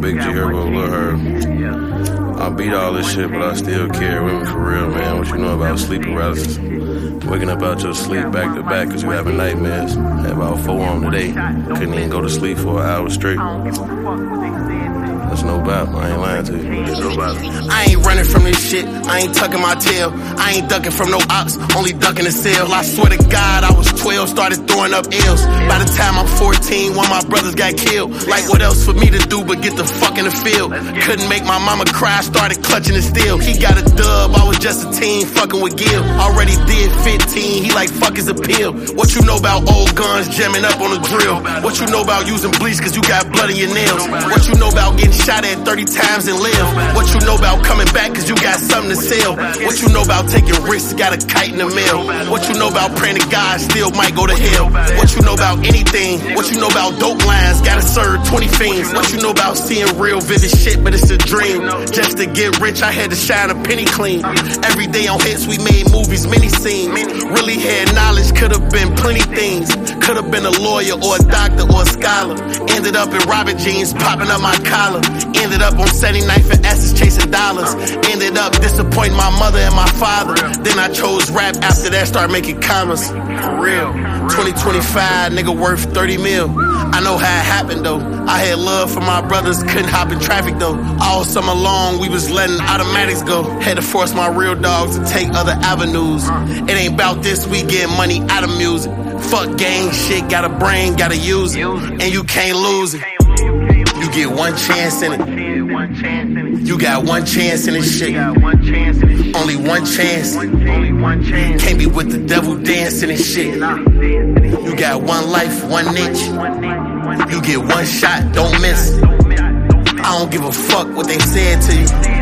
Big G Herbo, Lil Herb. I beat all this shit, but I still care. Women for real, man. What you know about sleep paralysis? Waking up out your sleep back to back because you having nightmares. Had about four on today. Couldn't even go to sleep for an hour straight. That's no bap. I ain't lying to you. No. I ain't running from this shit. I ain't tucking my tail. I ain't ducking from no ops, only ducking the cell. I swear to God, I was 12, started throwing up L's. By the time I'm 14, one of my brothers got killed. Like what else for me to do but get the fuck in the field? Couldn't make my mama cry, started clutching the steel. He got a dub, I was just a teen, fucking with Gil. Already did 15, he like fuck his appeal. What you know about old guns jamming up on the drill? What you know about using bleach cause you got blood in your nails? What you know about getting shot at 30 times and live? What you know about coming back cause you got something to sell? What you know about taking risks, got a kite in the mail? What you know about praying to God, still might go to hell? What you know about anything? What you know about dope lines, gotta serve 20 fiends? What you know about seeing real vivid shit, but it's a dream? Just to get rich, I had to shine a penny clean. Every day on hits, we made movies, many scenes. Really had knowledge, could have been plenty things. Could have been a lawyer or a doctor or a scholar. Ended up in Robin jeans, popping up my collar. Ended up on 79th and chasing dollars. Ended up disappointing my mother and my father. Then I chose rap after that, start making commas. For real. 2025, nigga worth 30 mil. I know how it happened though. I had love for my brothers, couldn't hop in traffic though. All summer long, we was letting automatics go. Had to force my real dogs to take other avenues. It ain't about this, we get money out of music. Fuck gang shit, got a brain, gotta use it. And you can't lose it. You get one chance in it. You got one chance in this shit. Only one chance. Can't be with the devil dancing and shit. You got one life, one niche. You get one shot, don't miss. I don't give a fuck what they said to you.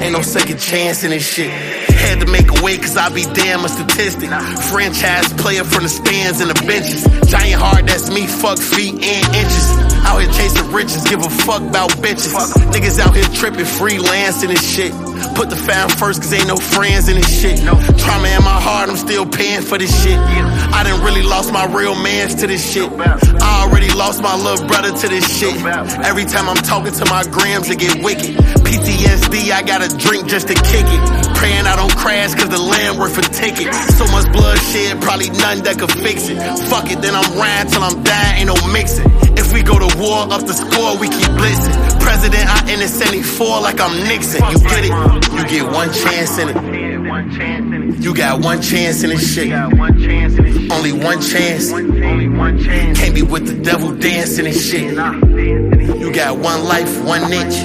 Ain't no second chance in this shit. Had to make a way cause I be damn a statistic. Franchise player from the stands and the benches. Giant hard, that's me, fuck feet and inches. Out here chasing riches, give a fuck about bitches. Niggas out here tripping, freelancing and shit. Put the fam first cause ain't no friends in this shit. No. Trauma in my heart, I'm still paying for this shit. I done really lost my real mans to this shit. I already lost my little brother to this shit. Every time I'm talking to my grams, it get wicked. PTSD, I gotta drink just to kick it. Praying I don't crash cause the land worth a ticket. So much bloodshed, probably none that could fix it. Fuck it, then I'm riding till I'm dying, ain't no mixing. If we go to war, up the score, we keep blitzing. President, I in 74 like I'm Nixon. You get it? You get one chance in it. You got one chance in this shit. Only one chance. Can't be with the devil dancing and shit. You got one life, one niche.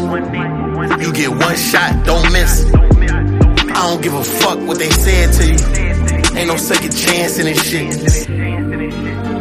You get one shot, don't miss. I don't give a fuck what they said to you. Ain't no second chance in this shit.